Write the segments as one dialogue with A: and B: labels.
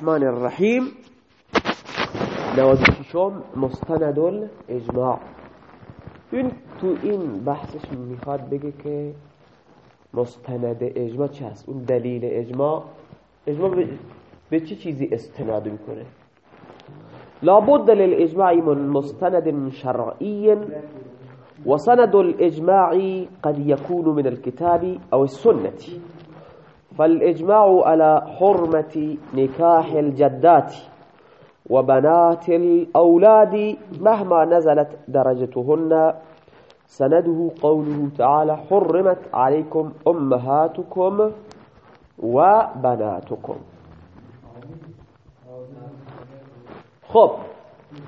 A: الرحمن الرحیم نوازششم مستند الإجماع. این تو این بحثش میخواد بگه که مستند إجماع چه هست؟ اون دلیل إجماع. إجماع به چه چیزی استناد میکنه؟ لابد للإجماع من مستند شرعی وسند الإجماع قد يكون من الكتاب أو السنة. فالإجماع على حرمة نكاح الجدات وبنات الأولاد مهما نزلت درجتهن. سنده قوله تعالى حرمت عليكم أمهاتكم وبناتكم. خب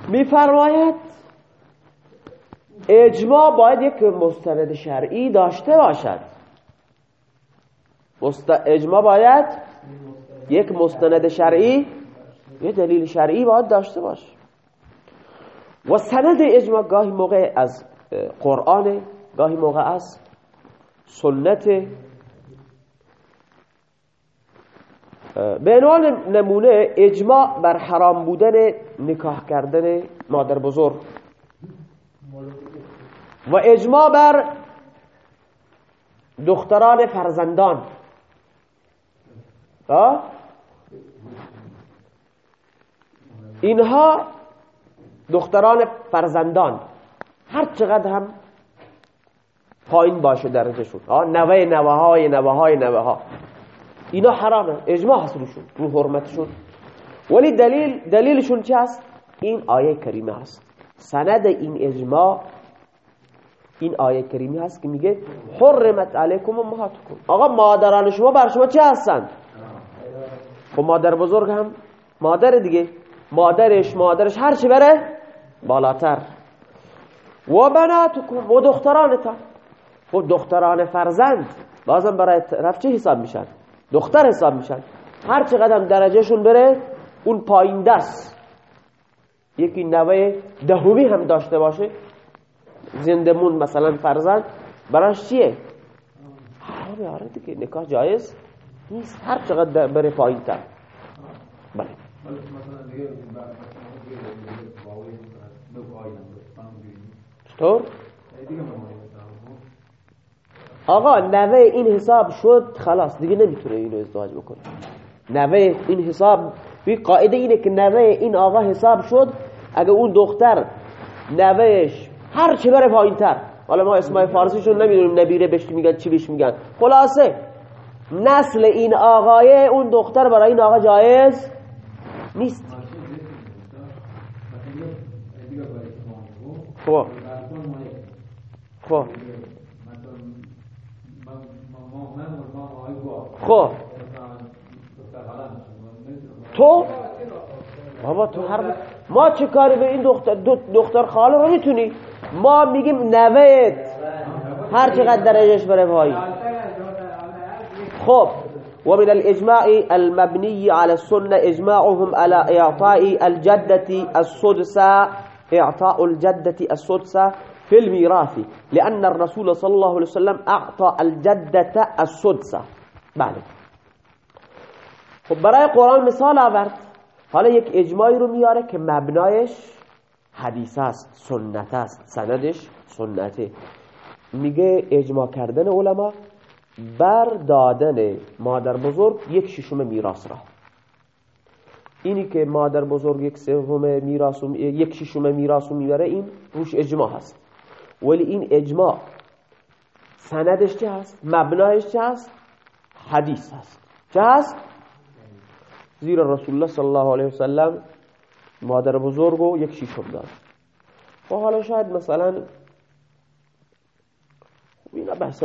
A: میفرماید اجماع باید یک مستند شرعی داشته باشد. اجماع باید یک مستند شرعی یه دلیل شرعی باید داشته باش. و سند اجماع گاهی موقع از قرآن گاهی موقع از سنت به عنوان نمونه اجماع بر حرام بودن نکاح کردن مادر بزرگ. و اجماع بر دختران فرزندان. اینها دختران فرزندان. هر چقدر هم پایین باشه درجهشون نوه نوه های نوه های نوه ها اینا حرامه. اجماع هست روشون رو حرمتشون. ولی دلیل دلیلشون چه هست؟ این آیه کریمه هست. سند این اجماع این آیه کریمی هست که میگه حرمت علیکم امهاتکم. آقا مادران شما بر شما چه هستند؟ خب مادر بزرگ هم مادر دیگه. مادرش مادرش هر چی بره بالاتر. و بناتکم و دخترانتا و دختران فرزند. بازم برای طرف حساب میشن؟ دختر حساب میشن. هر چه قدم درجهشون بره اون پایین دست. یکی نوه دهمی هم داشته باشه. زندمون مثلا فرزند. براش چیه؟ حرامه آره دیگه نکاح جایز نیست. هر چقدر بره پایین تر بله چطور؟ آقا نوه این حساب شد خلاص دیگه نمی‌تونه اینو ازدواج بکنه. نوه این حساب بی قاعده اینه که نوه این آقا حساب شد اگه اون دختر نوهش هر چه بره پایین تر حالا ما اسمای فارسیشون نمی‌دونیم نبیره بهش میگن چی بهش میگن. خلاصه نسل این آقای اون دختر برای این آقا جایز؟ نیست. خب. خب. خب. تو؟ بابا تو هر ما چه کاری به این دختر دختر خاله رو می‌تونی؟ ما میگیم نوید. هر چقدر درجهش بره پایی خب. ومن الإجماع المبني على السنة إجماعهم على إعطاء الجدة السدسة إعطاء الجدة السدسة في الميراث لأن الرسول صلى الله عليه وسلم أعطى الجدة السدسة. بعد. خب برای قرآن مثال آورد. حالا یک اجماعی رو میاره که مبنایش حدیث است سنت است سندش سنته. میگه اجماع کردن علما بر دادن مادر بزرگ یک ششم میراث را. اینی که مادر بزرگ یک سوم میراث یک ششم میراث می‌بره این روش اجماع هست. ولی این اجماع سندش چه هست؟ مبنایش چه هست؟ حدیث هست. چه هست؟ زیر رسول الله صلی الله علیه وسلم مادر بزرگو یک شیشم داد. و حالا شاید مثلا اینا بحث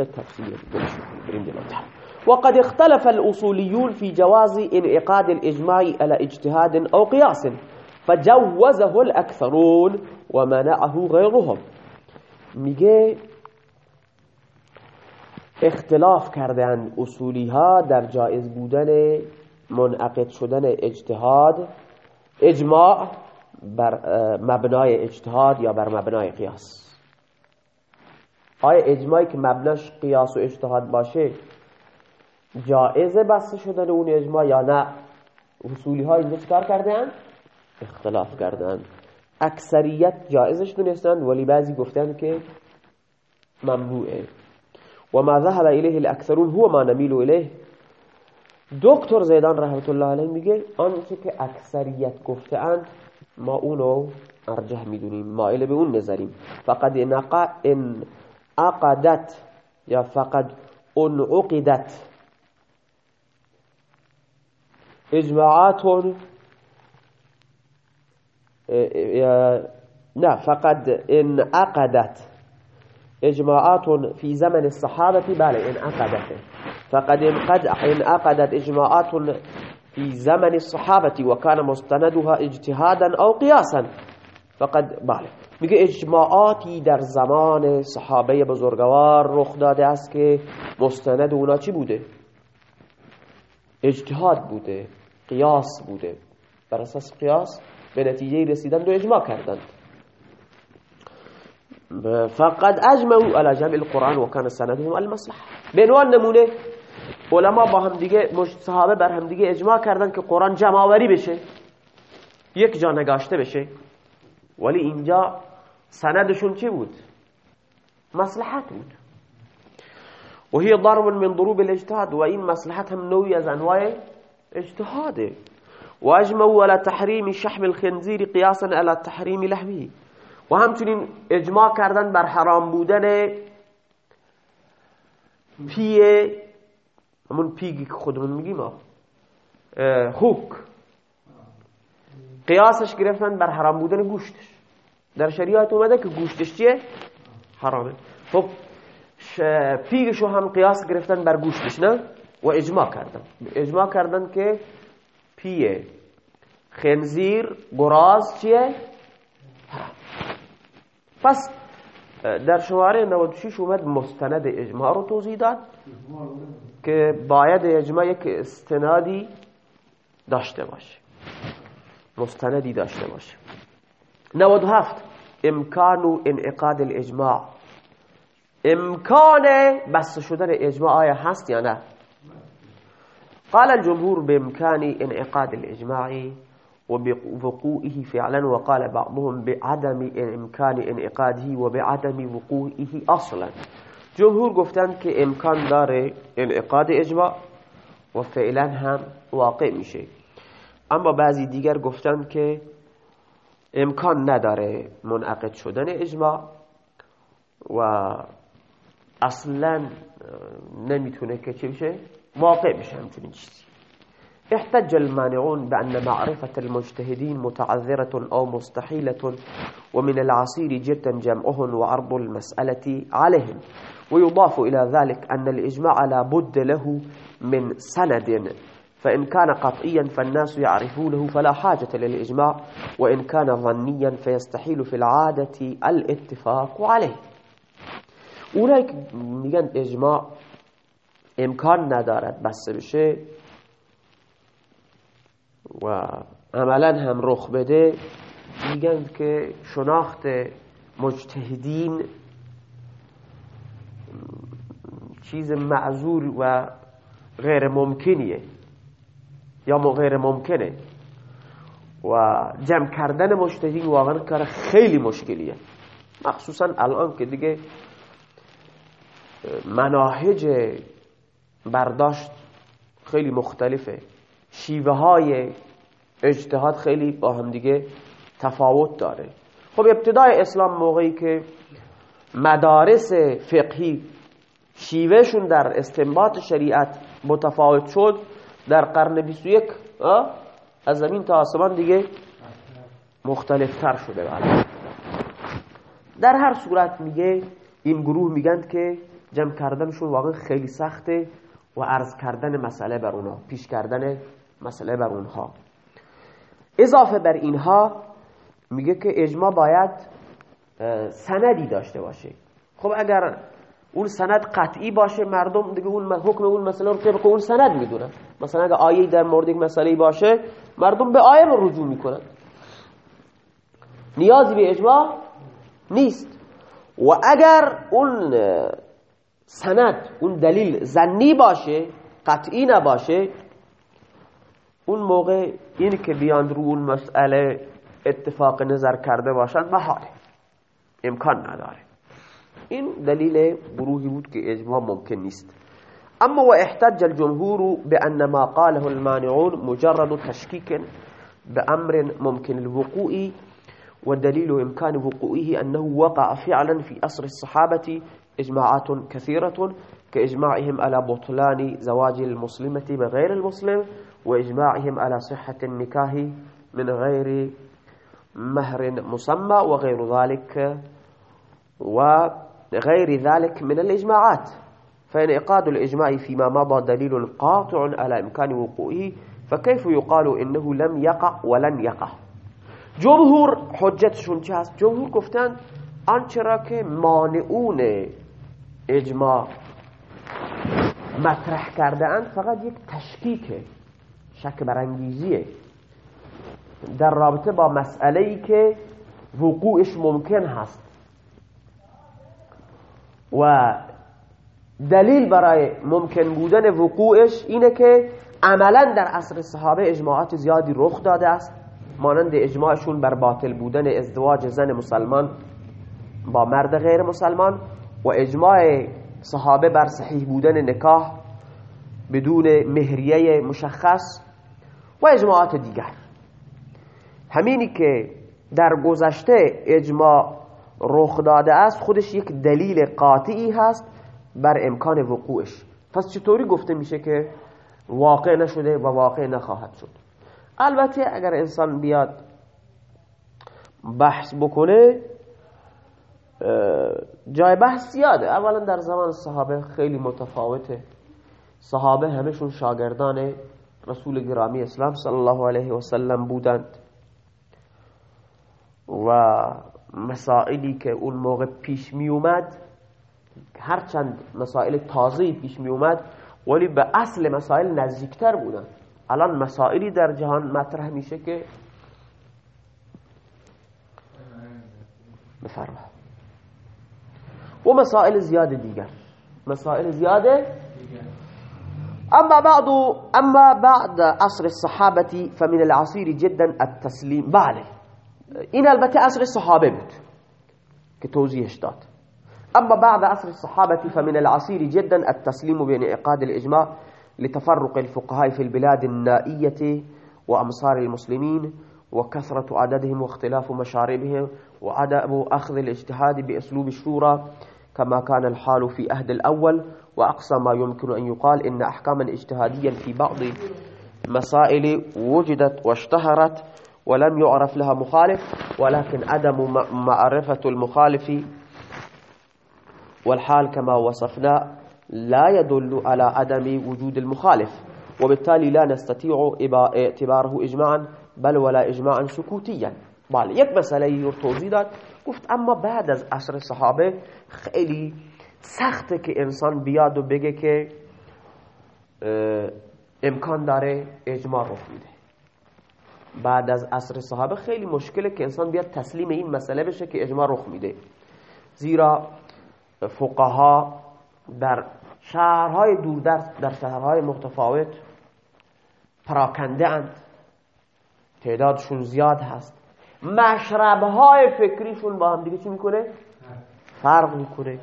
A: جلوتر وقد اختلف الأصوليون في جواز انعقاد الإجماع على اجتهاد أو قياس فجوزه الأكثرون ومنعه غيرهم. میگه اختلاف کردن اصولی ها در جایز بودن منعقد شدن اجتهاد اجماع بر مبنای اجتهاد یا بر مبنای قیاس. آیا اجماعی که مبناش قیاس و اجتهاد باشه جائزه بسته شدن اون اجماع یا نه؟ اصولی ها اینجا چکار کردن؟ اختلاف کردن اکثریت جائزش دونستند ولی بعضی گفتن که ممنوعه و ما ذهب الیه الاکثرون هو ما نمیل الیه. دکتر زیدان رحمت الله علیه میگه آنچه که اکثریت گفتند ما اونو ارجح می‌دونیم مائل به اون نظریم فقد ان عقدت یا فقد أنعقدت. إجماعات نه فقد انعقدت إجماعات في زمن الصحابة بله انعقدت فقد انعقدت إجماعات في زمن الصحابة وكان مستندها اجتهادا أو قياسا. فقد بله. میگه اجماعاتی در زمان صحابه بزرگوار رخ داده است که مستند اونا چی بوده؟ اجتهاد بوده قیاس بوده. بر اساس قیاس به نتیجه رسیدن و اجماع کردند. فقد اجمعوا على جمع القرآن وكان سندهم المصلحه به عنوان نمونه علما با هم دیگه صحابه بر هم دیگه اجماع کردن که قرآن جمع بشه یک جا نگاشته بشه. ولی اینجا سندشون چی بود؟ مصلحت بود. و هی ضرب من ضروب الاجتهاد و این مصلحت هم نوعی از انواع اجتهاده. و اجمعوا على تحریم شحم الخنزیر قیاسا على تحریم لحمه. و همچنین اجماع کردن بر حرام بودن پیه همون پیگی که خودمون میگیم خوک قیاسش گرفتن بر حرام بودن گوشتش در شریعت اومده که گوشتش چیه؟ حرامه خب پیگشو هم قیاس گرفتن بر گوشتش نه؟ و اجماع کردن اجماع کردن که پیه خنزیر گراز چیه؟ پس در شماره 96 اومد مستند اجماع رو توضیح داد که باید اجماع یک استنادی داشته باشه مستندی داشته باشه. 97 امکان انعقاد الاجماع. امکان بس شدن اجماع آیا هست یا نه؟ قال الجمهور بامكان انعقاد الاجماع وبوقوعه فعلا وقال بعضهم بعدم امكان انعقاده وبعدم وقوعه اصلا. جمهور گفتند که امکان داره انعقاد اجماع و فعلا هم واقع میشه. اما بعضی دیگر گفتند که امکان نداره منعقد شدن اجماع و اصلا نمی‌تونه که چی بشه؟ واقع بشه همچنین چیزی. احتج المانعون بأن معرفة المجتهدين متعذرة أو مستحيلة ومن العصير جدا جمعهم وعرض المسألة عليهم. ويضاف إلى ذلك أن الإجماع لا بد له من سند فإن كان قطعيا فالناس يعرفونه فلا حاجة للإجماع وإن كان ظنيا فيستحيل في العادة الاتفاق عليه. أولئك میگن إجماع امکان ندارد بس بشه و عملا هم رخ بده. میگن که شناخت مجتهدین چیز معذور و غیر ممکنیه. یا غیر ممکنه. و جمع کردن مجتهدین واقعا کار خیلی مشکلیه. مخصوصا الان که دیگه مناهج برداشت خیلی مختلفه. شیوه های اجتهاد خیلی با هم دیگه تفاوت داره. خب ابتدای اسلام موقعی که مدارس فقهی شیوهشون در استنباط شریعت متفاوت شد در قرن 21 از زمین تا آسمان دیگه مختلف تر شده بله. در هر صورت میگه این گروه میگن که جمع کردنشون واقعا خیلی سخته و عرض کردن مسئله بر اونها پیش کردن مسئله بر اونها. اضافه بر اینها میگه که اجماع باید سندی داشته باشه. خب اگر اون سند قطعی باشه مردم دیگه اون حکم اون مسئله رو طبق اون سند می‌دونن. مثلا اگر آیه در مورد یک مسئله باشه مردم به آیه رو رجوع می‌کنن. نیازی به اجماع نیست. و اگر اون سند اون دلیل زنی باشه قطعی نباشه اون موقع این که بیان رو اون مسئله اتفاق نظر کرده باشند محاله امکان نداره. این دلیل گروهی بود که اجماع ممکن نیست. اما و احتج الجمهور بأن ما قاله المانعون مجرد تشكيك بأمر ممكن الوقوع والدليل إمكان وقوعه أنه وقع فعلا في أصر الصحابة إجماعات كثيرة كإجماعهم على بطلان زواج المسلمة بغير المسلم وإجماعهم على صحة النكاه من غير مهر مسمى وغير ذلك وغير ذلك من الإجماعات. فإنعقاد الإجماع فيما مضى دليل قاطع على إمكان وقوعه فكيف يقال إنه لم يقع ولن يقع؟ جمهور حجتشون چه؟ جمهور گفتن آنچه را مانعون اجماع مطرح کرده اند فقط یک تشکیکه شک برانگیزیه. در رابطه با مسئله ای که وقوعش ممکن هست. و دلیل برای ممکن بودن وقوعش اینه که عملا در عصر صحابه اجماعات زیادی رخ داده است. مانند اجماعشون بر باطل بودن ازدواج زن مسلمان با مرد غیر مسلمان و اجماع صحابه بر صحیح بودن نکاح بدون مهریه مشخص و اجماعات دیگر. همینی که در گذشته اجماع رخ داده است خودش یک دلیل قاطعی هست بر امکان وقوعش. پس چطوری گفته میشه که واقع نشده و واقع نخواهد شد؟ البته اگر انسان بیاد بحث بکنه جای بحث زیاده. اولا در زمان صحابه خیلی متفاوته. صحابه همشون شاگردان رسول گرامی اسلام صلی الله علیه و سلم بودند. و مسائلی که اون موقع پیش می اومد هرچند مسائل تازه پیش می اومد ولی به اصل مسائل نزدیکتر بودن. الان مسائلی در جهان مطرح میشه که بفرما. و مسائل زیاد دیگر. مسائل زیاده اما بعد اما بعد عصر الصحابه فمن العصير جدا التسليم. بله. این البته عصر الصحابه بود که توضیحش داد. أما بعد عصر الصحابة فمن العصير جدا التسليم بانعقاد الإجماع لتفرق الفقهاء في البلاد النائية وأمصار المسلمين وكثرة عددهم واختلاف مشاربهم وعدم أخذ الاجتهاد بأسلوب الشورى كما كان الحال في أهد الأول وأقصى ما يمكن أن يقال إن أحكاما اجتهاديا في بعض مسائل وجدت واشتهرت ولم يعرف لها مخالف ولكن عدم معرفة المخالف والحال كما وصفنا لا يدل على عدم وجود المخالف. وبالتالي لا نستطيع اعتباره إجماعا بل ولا إجماعا سكوتيا. بله یک مسئله رو توضیح داد أما بعد از عصر صحابة خیلی سخته که انسان بیاد و بگه که امکان داره اجماع رخ میده بعد از عصر صحابه خیلی مشکله که انسان بیاد تسلیم این مسئله بشه که اجماع رخ میده. زیرا فقها در شهرهای دوردست در شهرهای متفاوت پراکنده اند. تعدادشون زیاد هست. مشربهای فکریشون با هم دیگه چی می‌کنه؟ فرق می‌کنه.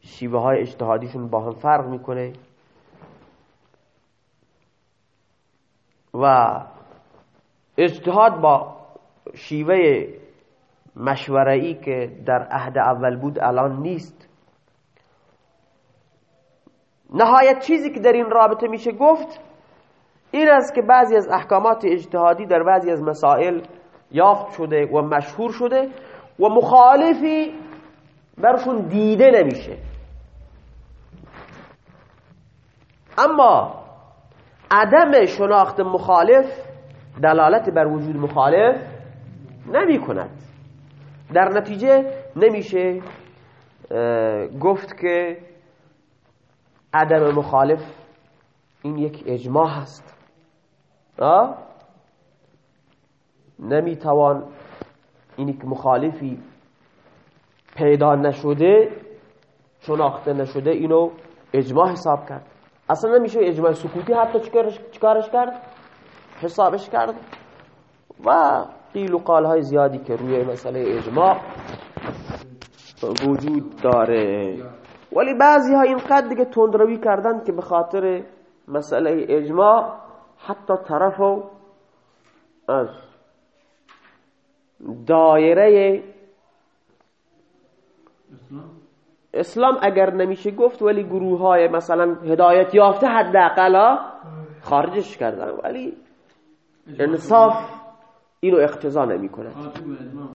A: شیوه های اجتهادیشون با هم فرق می‌کنه. و اجتهاد با شیوه مشوره‌ای که در عهد اول بود الان نیست. نهایت چیزی که در این رابطه میشه گفت این است که بعضی از احکامات اجتهادی در بعضی از مسائل یافت شده و مشهور شده و مخالفی برشون دیده نمیشه. اما عدم شناخت مخالف دلالت بر وجود مخالف نمی کند. در نتیجه نمیشه گفت که عدم مخالف این یک اجماع هست. نمی‌توان اینی که مخالفی پیدا نشده شناخته نشده اینو اجماع حساب کرد. اصلا نمیشه اجماع سکوتی حتی چکارش کرد؟ حسابش کرد. و قیل و قال های زیادی که روی مسئله اجماع وجود داره. ولی بعضی ها اینقدر دیگه تندروی کردن که به خاطر مسئله اجماع حتی طرفو از دایره اسلام اگر نمیشه گفت ولی گروه های مثلا هدایت یافته حداقل خارجش کردن. ولی انصاف اینو اقتضا نمی‌کنه